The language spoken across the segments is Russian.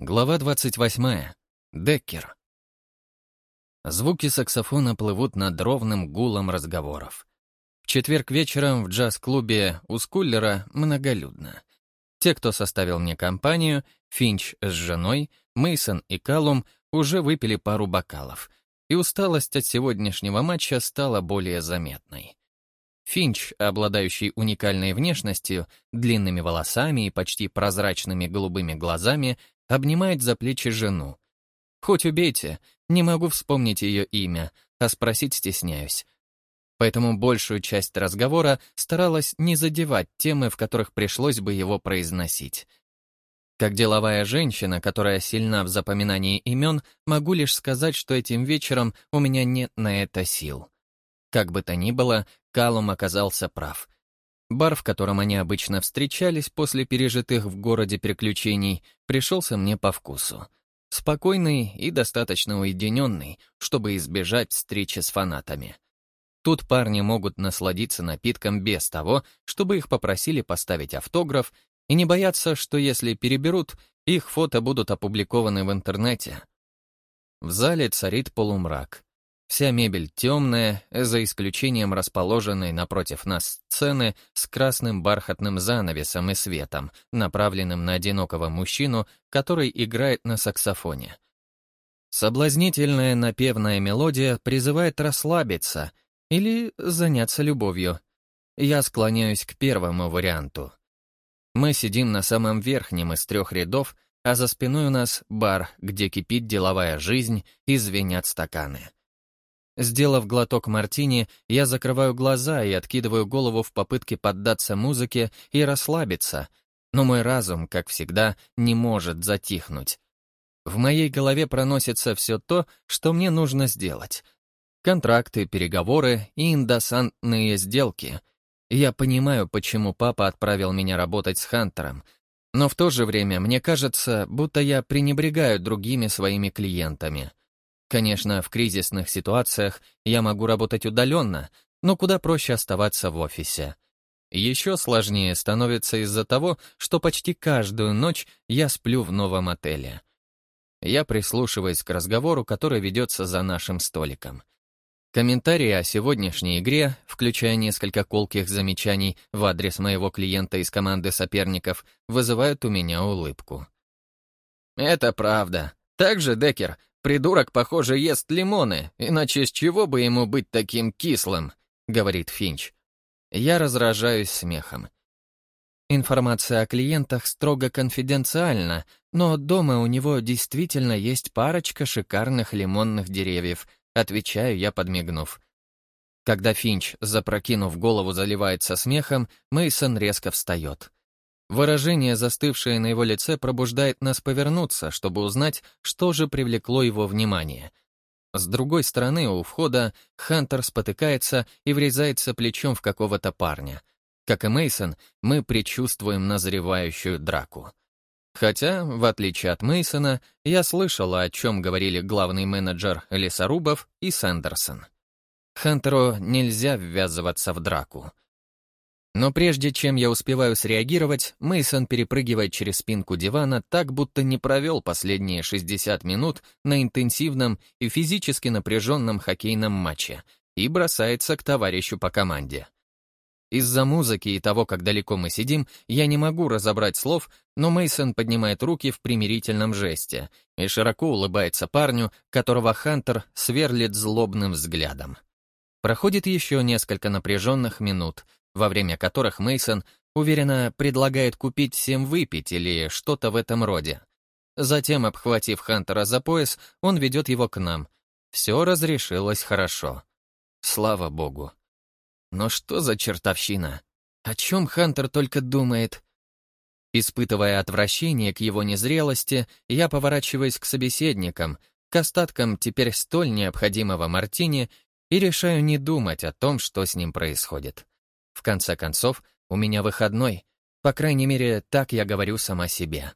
Глава 28. Деккер. Звуки саксофона плывут над ровным гулом разговоров. В четверг вечером в джаз-клубе у Скуллера многолюдно. Те, кто составил мне компанию, Финч с женой, Мейсон и Калум уже выпили пару бокалов, и усталость от сегодняшнего матча стала более заметной. Финч, обладающий уникальной внешностью, длинными волосами и почти прозрачными голубыми глазами, обнимает за плечи жену. Хоть убейте, не могу вспомнить ее имя, а спросить стесняюсь. Поэтому большую часть разговора старалась не задевать темы, в которых пришлось бы его произносить. Как деловая женщина, которая сильна в запоминании имен, могу лишь сказать, что этим вечером у меня нет на это сил. Как бы то ни было, Калум оказался прав. Бар, в котором они обычно встречались после пережитых в городе приключений, пришелся мне по вкусу. Спокойный и достаточно уединенный, чтобы избежать встречи с фанатами. Тут парни могут насладиться напитком без того, чтобы их попросили поставить автограф, и не бояться, что если переберут, их фото будут опубликованы в интернете. В зале царит полумрак. Вся мебель темная, за исключением расположенной напротив нас сцены с красным бархатным занавесом и светом, направленным на одинокого мужчину, который играет на саксофоне. Соблазнительная напевная мелодия призывает расслабиться или заняться любовью. Я склоняюсь к первому варианту. Мы сидим на самом верхнем из трех рядов, а за спиной у нас бар, где кипит деловая жизнь и звенят стаканы. Сделав глоток мартини, я закрываю глаза и откидываю голову в попытке поддаться музыке и расслабиться, но мой разум, как всегда, не может затихнуть. В моей голове проносится все то, что мне нужно сделать. Контракты, переговоры и индосантные сделки. Я понимаю, почему папа отправил меня работать с Хантером, но в то же время мне кажется, будто я пренебрегаю другими своими клиентами — Конечно, в кризисных ситуациях я могу работать удаленно, но куда проще оставаться в офисе. Еще сложнее становится из-за того, что почти каждую ночь я сплю в новом отеле. Я прислушиваюсь к разговору, который ведется за нашим столиком. Комментарии о сегодняшней игре, включая несколько колких замечаний в адрес моего клиента из команды соперников, вызывают у меня улыбку. «Это правда. Так же, Деккер, Придурок, похоже, ест лимоны, иначе с чего бы ему быть таким кислым?» — говорит Финч. Я разражаюсь смехом. Информация о клиентах строго конфиденциальна, но дома у него действительно есть парочка шикарных лимонных деревьев, отвечаю я, подмигнув. Когда Финч, запрокинув голову, заливается смехом, Мейсон резко встает. Выражение, застывшее на его лице, пробуждает нас повернуться, чтобы узнать, что же привлекло его внимание. С другой стороны, у входа Хантер спотыкается и врезается плечом в какого-то парня. Как и Мейсон, мы предчувствуем назревающую драку. Хотя, в отличие от Мейсона, я слышала, о чем говорили главный менеджер Лесорубов и Сэндерсон. Хантеру нельзя ввязываться в драку. Но прежде чем я успеваю среагировать, Мейсон перепрыгивает через спинку дивана так, будто не провел последние 60 минут на интенсивном и физически напряженном хоккейном матче и бросается к товарищу по команде. Из-за музыки и того, как далеко мы сидим, я не могу разобрать слов, но Мейсон поднимает руки в примирительном жесте и широко улыбается парню, которого Хантер сверлит злобным взглядом. Проходит еще несколько напряженных минут — во время которых Мейсон уверенно предлагает купить всем выпить или что-то в этом роде. Затем, обхватив Хантера за пояс, он ведет его к нам. Все разрешилось хорошо. Слава богу. Но что за чертовщина? О чем Хантер только думает? Испытывая отвращение к его незрелости, я поворачиваюсь к собеседникам, к остаткам теперь столь необходимого мартини и решаю не думать о том, что с ним происходит. В конце концов, у меня выходной. По крайней мере, так я говорю сама себе.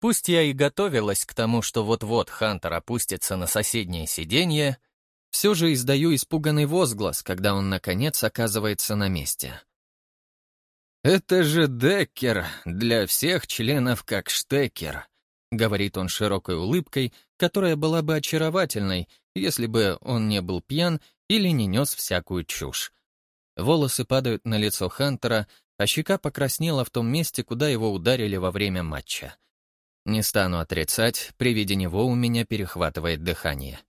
Пусть я и готовилась к тому, что вот-вот Хантер опустится на соседнее сиденье, все же издаю испуганный возглас, когда он, наконец, оказывается на месте. «Это же Деккер, для всех членов как Штекер», говорит он широкой улыбкой, которая была бы очаровательной, если бы он не был пьян или не нес всякую чушь. Волосы падают на лицо Хантера, а щека покраснела в том месте, куда его ударили во время матча. Не стану отрицать, при виде него у меня перехватывает дыхание.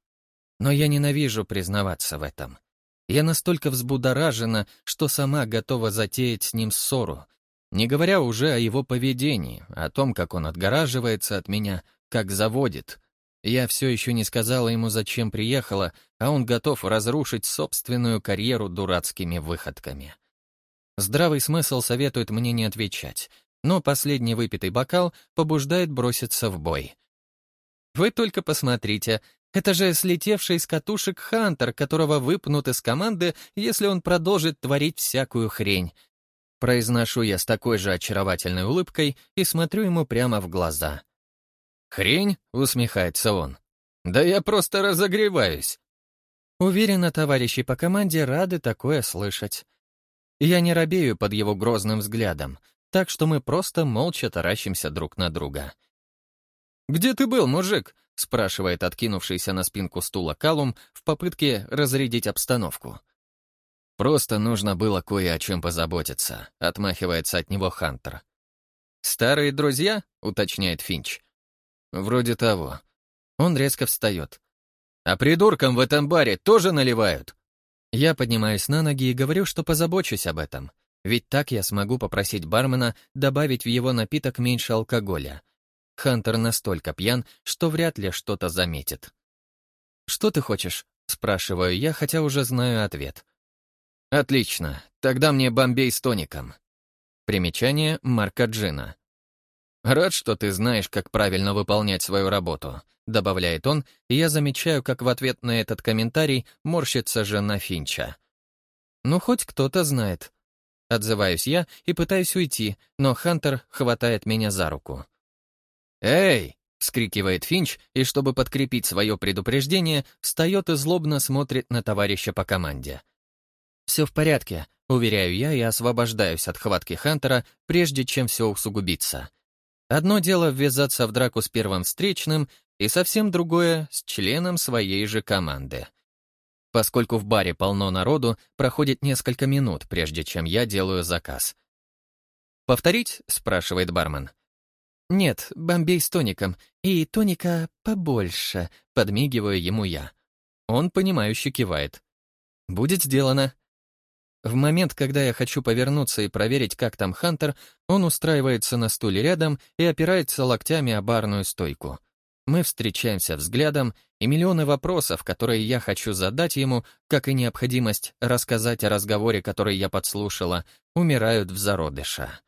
Но я ненавижу признаваться в этом. Я настолько взбудоражена, что сама готова затеять с ним ссору, не говоря уже о его поведении, о том, как он отгораживается от меня, как заводит. Я все еще не сказала ему, зачем приехала, а он готов разрушить собственную карьеру дурацкими выходками. Здравый смысл советует мне не отвечать, но последний выпитый бокал побуждает броситься в бой. Вы только посмотрите, это же слетевший с катушек Хантер, которого выпнут из команды, если он продолжит творить всякую хрень. Произношу я с такой же очаровательной улыбкой и смотрю ему прямо в глаза. «Хрень?» — усмехается он. «Да я просто разогреваюсь». Уверена, товарищи по команде рады такое слышать. Я не робею под его грозным взглядом, так что мы просто молча таращимся друг на друга. «Где ты был, мужик?» — спрашивает откинувшийся на спинку стула Калум в попытке разрядить обстановку. «Просто нужно было кое о чем позаботиться», — отмахивается от него Хантер. «Старые друзья?» — уточняет Финч. «Вроде того». Он резко встает. «А придуркам в этом баре тоже наливают?» Я поднимаюсь на ноги и говорю, что позабочусь об этом. Ведь так я смогу попросить бармена добавить в его напиток меньше алкоголя. Хантер настолько пьян, что вряд ли что-то заметит. «Что ты хочешь?» — спрашиваю я, хотя уже знаю ответ. «Отлично. Тогда мне бомбей с тоником». Примечание Марка Джина. «Рад, что ты знаешь, как правильно выполнять свою работу», — добавляет он, и я замечаю, как в ответ на этот комментарий морщится жена Финча. «Ну, хоть кто-то знает». Отзываюсь я и пытаюсь уйти, но Хантер хватает меня за руку. «Эй!» — вскрикивает Финч, и, чтобы подкрепить свое предупреждение, встает и злобно смотрит на товарища по команде. «Все в порядке», — уверяю я и освобождаюсь от хватки Хантера, прежде чем все усугубится. Одно дело ввязаться в драку с первым встречным, и совсем другое — с членом своей же команды. Поскольку в баре полно народу, проходит несколько минут, прежде чем я делаю заказ. «Повторить?» — спрашивает бармен. «Нет, бомбей с тоником, и тоника побольше», — подмигиваю ему я. Он, понимающе кивает. «Будет сделано», в момент, когда я хочу повернуться и проверить, как там Хантер, он устраивается на стуле рядом и опирается локтями о барную стойку. Мы встречаемся взглядом, и миллионы вопросов, которые я хочу задать ему, как и необходимость рассказать о разговоре, который я подслушала, умирают в зародыша.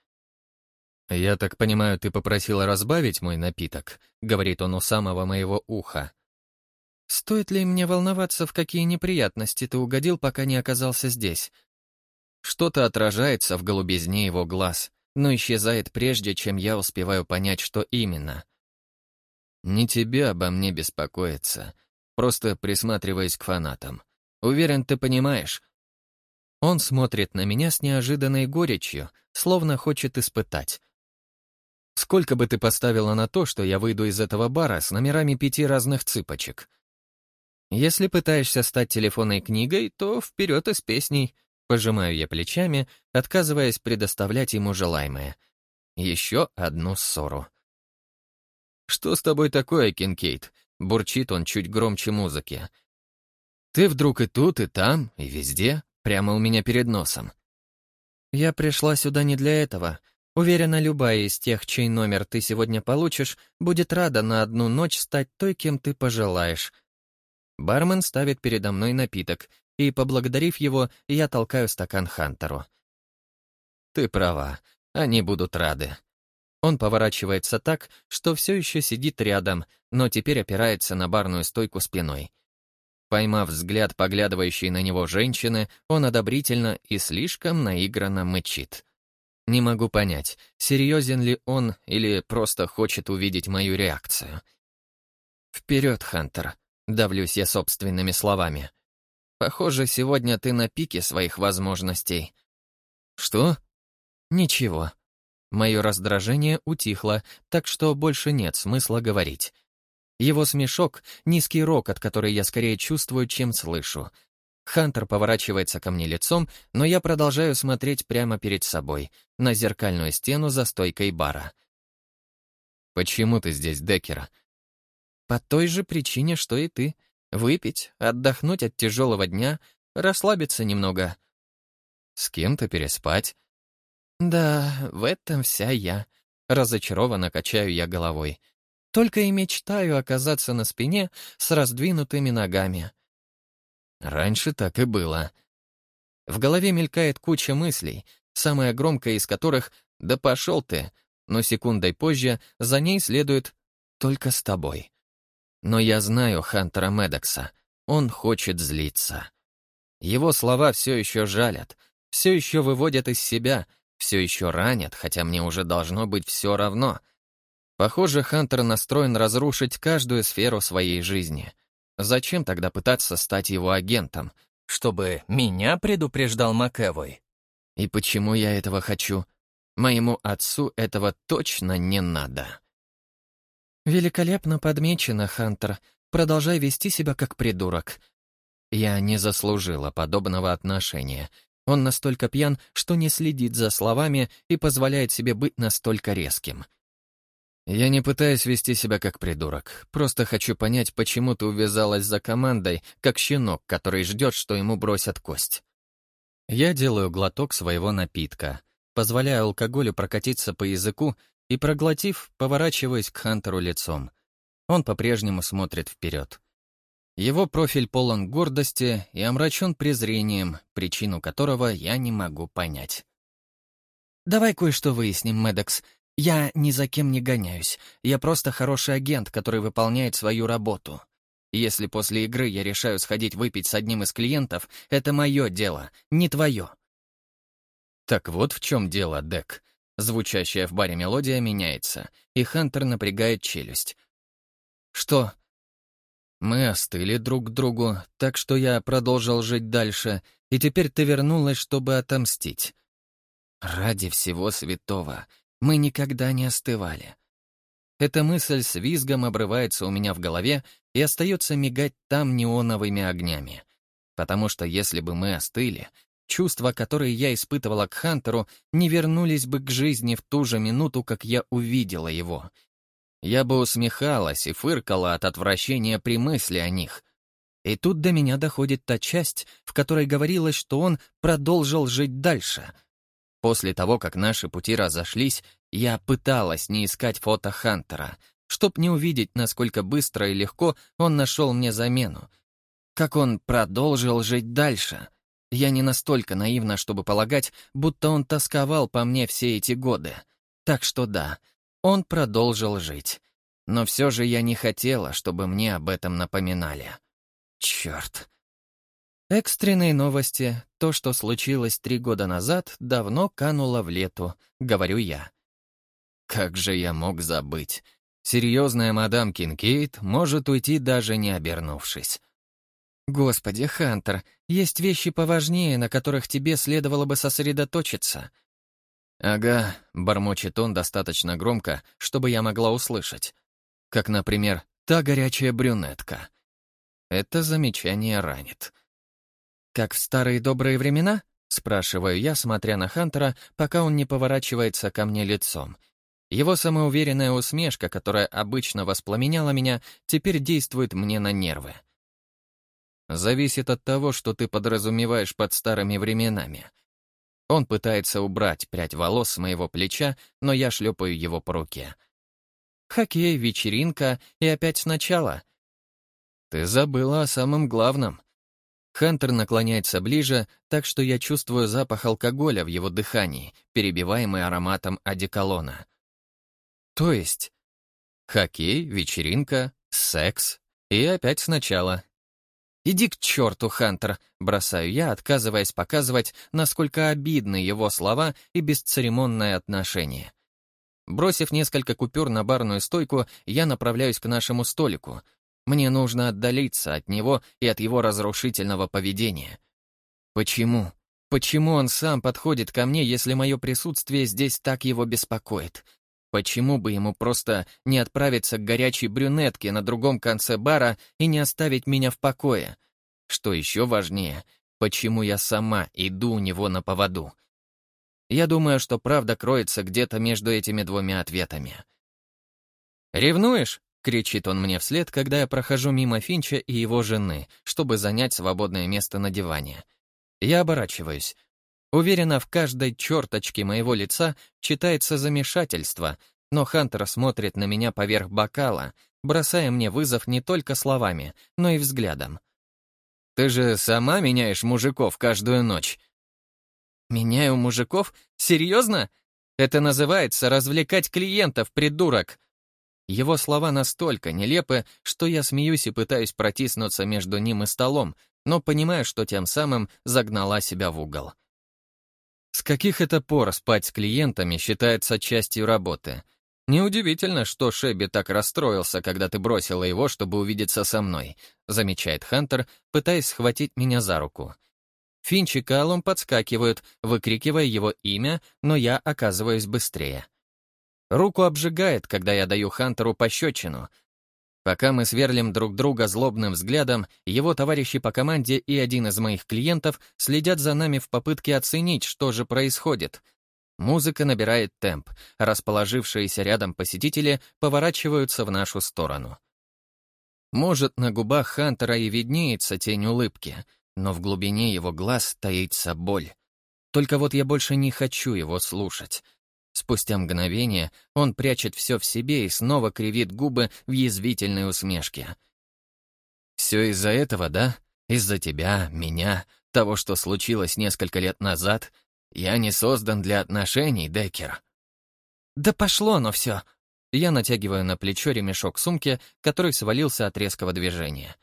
«Я так понимаю, ты попросила разбавить мой напиток?» — говорит он у самого моего уха. «Стоит ли мне волноваться, в какие неприятности ты угодил, пока не оказался здесь?» Что-то отражается в голубизне его глаз, но исчезает прежде, чем я успеваю понять, что именно. Не тебе обо мне беспокоиться, просто присматриваясь к фанатам. Уверен, ты понимаешь. Он смотрит на меня с неожиданной горечью, словно хочет испытать. Сколько бы ты поставила на то, что я выйду из этого бара с номерами пяти разных цыпочек? Если пытаешься стать телефонной книгой, то вперед и с песней — Пожимаю я плечами, отказываясь предоставлять ему желаемое. Еще одну ссору. «Что с тобой такое, Кинкейт?» — бурчит он чуть громче музыки. «Ты вдруг и тут, и там, и везде, прямо у меня перед носом». «Я пришла сюда не для этого. Уверена, любая из тех, чей номер ты сегодня получишь, будет рада на одну ночь стать той, кем ты пожелаешь». Бармен ставит передо мной напиток, и, поблагодарив его, я толкаю стакан Хантеру. «Ты права, они будут рады». Он поворачивается так, что все еще сидит рядом, но теперь опирается на барную стойку спиной. Поймав взгляд поглядывающей на него женщины, он одобрительно и слишком наигранно мычит. Не могу понять, серьезен ли он или просто хочет увидеть мою реакцию. «Вперед, Хантер!» — давлюсь я собственными словами. Похоже, сегодня ты на пике своих возможностей. Что? Ничего. Мое раздражение утихло, так что больше нет смысла говорить. Его смешок — низкий рок, от который я скорее чувствую, чем слышу. Хантер поворачивается ко мне лицом, но я продолжаю смотреть прямо перед собой, на зеркальную стену за стойкой бара. «Почему ты здесь, Деккера?» «По той же причине, что и ты. Выпить, отдохнуть от тяжелого дня, расслабиться немного». «С кем-то переспать?» «Да, в этом вся я». Разочарованно качаю я головой. Только и мечтаю оказаться на спине с раздвинутыми ногами. Раньше так и было. В голове мелькает куча мыслей, самая громкая из которых «Да пошел ты!», но секундой позже за ней следует «Только с тобой». Но я знаю Хантера Медокса. Он хочет злиться. Его слова все еще жалят, все еще выводят из себя, все еще ранят, хотя мне уже должно быть все равно — Похоже, Хантер настроен разрушить каждую сферу своей жизни. Зачем тогда пытаться стать его агентом? Чтобы меня предупреждал МакЭвой? И почему я этого хочу? Моему отцу этого точно не надо. Великолепно подмечено, Хантер. Продолжай вести себя как придурок. Я не заслужила подобного отношения. Он настолько пьян, что не следит за словами и позволяет себе быть настолько резким — я не пытаюсь вести себя как придурок. Просто хочу понять, почему ты увязалась за командой, как щенок, который ждет, что ему бросят кость. Я делаю глоток своего напитка, позволяя алкоголю прокатиться по языку и, проглотив, поворачиваюсь к Хантеру лицом. Он по-прежнему смотрит вперед. Его профиль полон гордости и омрачен презрением, причину которого я не могу понять. «Давай кое-что выясним, Медекс. Я ни за кем не гоняюсь. Я просто хороший агент, который выполняет свою работу. Если после игры я решаю сходить выпить с одним из клиентов, это мое дело, не твое. Так вот в чем дело, Дек. Звучащая в баре мелодия меняется, и Хантер напрягает челюсть. Что? Мы остыли друг к другу, так что я продолжил жить дальше, и теперь ты вернулась, чтобы отомстить. Ради всего святого, мы никогда не остывали. Эта мысль с визгом обрывается у меня в голове и остается мигать там неоновыми огнями. Потому что если бы мы остыли, чувства, которые я испытывала к Хантеру, не вернулись бы к жизни в ту же минуту, как я увидела его. Я бы усмехалась и фыркала от отвращения при мысли о них. И тут до меня доходит та часть, в которой говорилось, что он продолжил жить дальше — После того, как наши пути разошлись, я пыталась не искать фото Хантера, чтоб не увидеть, насколько быстро и легко он нашел мне замену. Как он продолжил жить дальше. Я не настолько наивна, чтобы полагать, будто он тосковал по мне все эти годы. Так что да, он продолжил жить. Но все же я не хотела, чтобы мне об этом напоминали. Черт. Экстренные новости, то, что случилось три года назад, давно кануло в лету, говорю я. Как же я мог забыть? Серьезная мадам Кинкейт может уйти, даже не обернувшись. Господи, Хантер, есть вещи поважнее, на которых тебе следовало бы сосредоточиться. Ага, бормочет он достаточно громко, чтобы я могла услышать. Как, например, та горячая брюнетка. Это замечание ранит. «Как в старые добрые времена?» — спрашиваю я, смотря на Хантера, пока он не поворачивается ко мне лицом. Его самоуверенная усмешка, которая обычно воспламеняла меня, теперь действует мне на нервы. Зависит от того, что ты подразумеваешь под старыми временами. Он пытается убрать прядь волос с моего плеча, но я шлепаю его по руке. Хоккей, вечеринка и опять сначала. Ты забыла о самом главном. Хантер наклоняется ближе, так что я чувствую запах алкоголя в его дыхании, перебиваемый ароматом одеколона. То есть хоккей, вечеринка, секс и опять сначала. «Иди к черту, Хантер!» — бросаю я, отказываясь показывать, насколько обидны его слова и бесцеремонное отношение. Бросив несколько купюр на барную стойку, я направляюсь к нашему столику — мне нужно отдалиться от него и от его разрушительного поведения. Почему? Почему он сам подходит ко мне, если мое присутствие здесь так его беспокоит? Почему бы ему просто не отправиться к горячей брюнетке на другом конце бара и не оставить меня в покое? Что еще важнее, почему я сама иду у него на поводу? Я думаю, что правда кроется где-то между этими двумя ответами. «Ревнуешь?» — кричит он мне вслед, когда я прохожу мимо Финча и его жены, чтобы занять свободное место на диване. Я оборачиваюсь. Уверена, в каждой черточке моего лица читается замешательство, но Хантер смотрит на меня поверх бокала, бросая мне вызов не только словами, но и взглядом. «Ты же сама меняешь мужиков каждую ночь?» «Меняю мужиков? Серьезно? Это называется развлекать клиентов, придурок!» Его слова настолько нелепы, что я смеюсь и пытаюсь протиснуться между ним и столом, но понимаю, что тем самым загнала себя в угол. С каких это пор спать с клиентами считается частью работы? Неудивительно, что Шеби так расстроился, когда ты бросила его, чтобы увидеться со мной, замечает Хантер, пытаясь схватить меня за руку. Финч и Калум подскакивают, выкрикивая его имя, но я оказываюсь быстрее. Руку обжигает, когда я даю Хантеру пощечину. Пока мы сверлим друг друга злобным взглядом, его товарищи по команде и один из моих клиентов следят за нами в попытке оценить, что же происходит. Музыка набирает темп, расположившиеся рядом посетители поворачиваются в нашу сторону. Может, на губах Хантера и виднеется тень улыбки, но в глубине его глаз таится боль. Только вот я больше не хочу его слушать. Спустя мгновение он прячет все в себе и снова кривит губы в язвительной усмешке. «Все из-за этого, да? Из-за тебя, меня, того, что случилось несколько лет назад? Я не создан для отношений, Деккер». «Да пошло оно все!» Я натягиваю на плечо ремешок сумки, который свалился от резкого движения.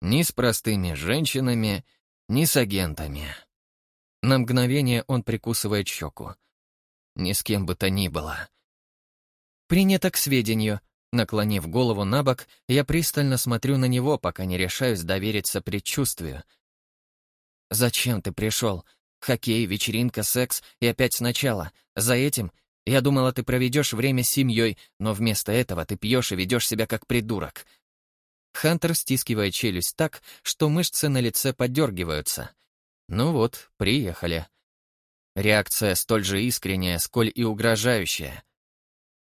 Ни с простыми женщинами, ни с агентами. На мгновение он прикусывает щеку. Ни с кем бы то ни было. Принято к сведению. Наклонив голову на бок, я пристально смотрю на него, пока не решаюсь довериться предчувствию. «Зачем ты пришел? Хоккей, вечеринка, секс и опять сначала. За этим я думала, ты проведешь время с семьей, но вместо этого ты пьешь и ведешь себя как придурок». Хантер стискивает челюсть так, что мышцы на лице подергиваются. «Ну вот, приехали». Реакция столь же искренняя, сколь и угрожающая.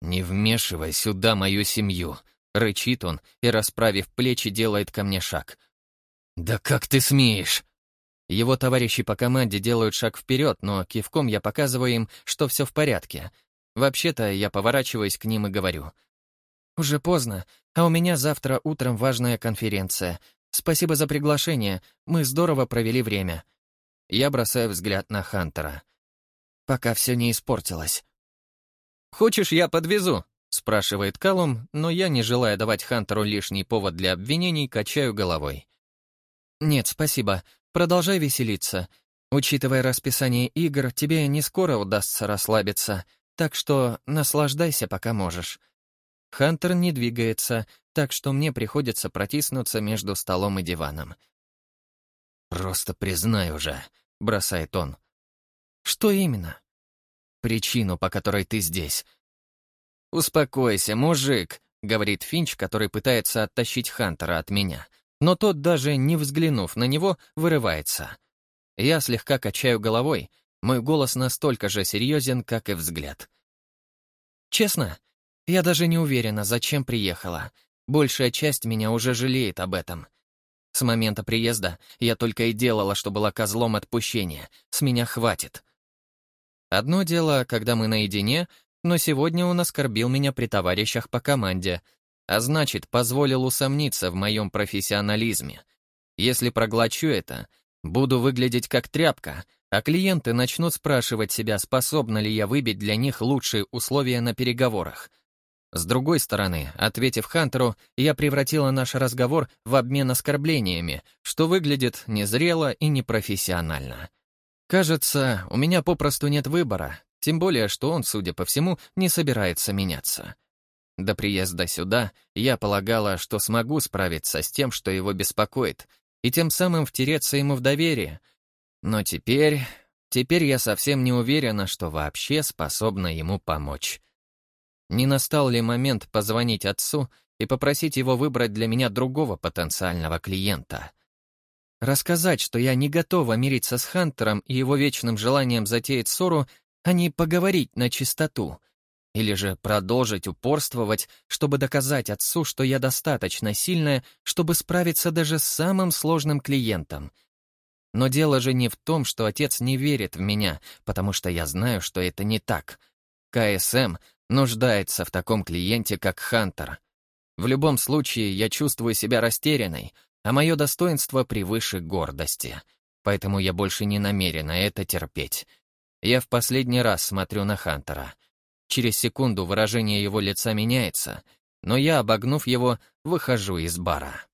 «Не вмешивай сюда мою семью», — рычит он и, расправив плечи, делает ко мне шаг. «Да как ты смеешь?» Его товарищи по команде делают шаг вперед, но кивком я показываю им, что все в порядке. Вообще-то я поворачиваюсь к ним и говорю. «Уже поздно, а у меня завтра утром важная конференция. Спасибо за приглашение, мы здорово провели время». Я бросаю взгляд на Хантера. Пока все не испортилось. «Хочешь, я подвезу?» — спрашивает Калум, но я, не желая давать Хантеру лишний повод для обвинений, качаю головой. «Нет, спасибо. Продолжай веселиться. Учитывая расписание игр, тебе не скоро удастся расслабиться, так что наслаждайся, пока можешь». Хантер не двигается, так что мне приходится протиснуться между столом и диваном. «Просто признай уже», — бросает он. «Что именно?» «Причину, по которой ты здесь». «Успокойся, мужик», — говорит Финч, который пытается оттащить Хантера от меня. Но тот, даже не взглянув на него, вырывается. Я слегка качаю головой, мой голос настолько же серьезен, как и взгляд. «Честно, я даже не уверена, зачем приехала. Большая часть меня уже жалеет об этом. С момента приезда я только и делала, что была козлом отпущения. С меня хватит. Одно дело, когда мы наедине, но сегодня он оскорбил меня при товарищах по команде, а значит, позволил усомниться в моем профессионализме. Если проглочу это, буду выглядеть как тряпка, а клиенты начнут спрашивать себя, способна ли я выбить для них лучшие условия на переговорах. С другой стороны, ответив Хантеру, я превратила наш разговор в обмен оскорблениями, что выглядит незрело и непрофессионально. Кажется, у меня попросту нет выбора, тем более, что он, судя по всему, не собирается меняться. До приезда сюда я полагала, что смогу справиться с тем, что его беспокоит, и тем самым втереться ему в доверие. Но теперь... Теперь я совсем не уверена, что вообще способна ему помочь. Не настал ли момент позвонить отцу и попросить его выбрать для меня другого потенциального клиента? Рассказать, что я не готова мириться с Хантером и его вечным желанием затеять ссору, а не поговорить на чистоту. Или же продолжить упорствовать, чтобы доказать отцу, что я достаточно сильная, чтобы справиться даже с самым сложным клиентом — но дело же не в том, что отец не верит в меня, потому что я знаю, что это не так. КСМ нуждается в таком клиенте, как Хантер. В любом случае, я чувствую себя растерянной, а мое достоинство превыше гордости. Поэтому я больше не намерена это терпеть. Я в последний раз смотрю на Хантера. Через секунду выражение его лица меняется, но я, обогнув его, выхожу из бара.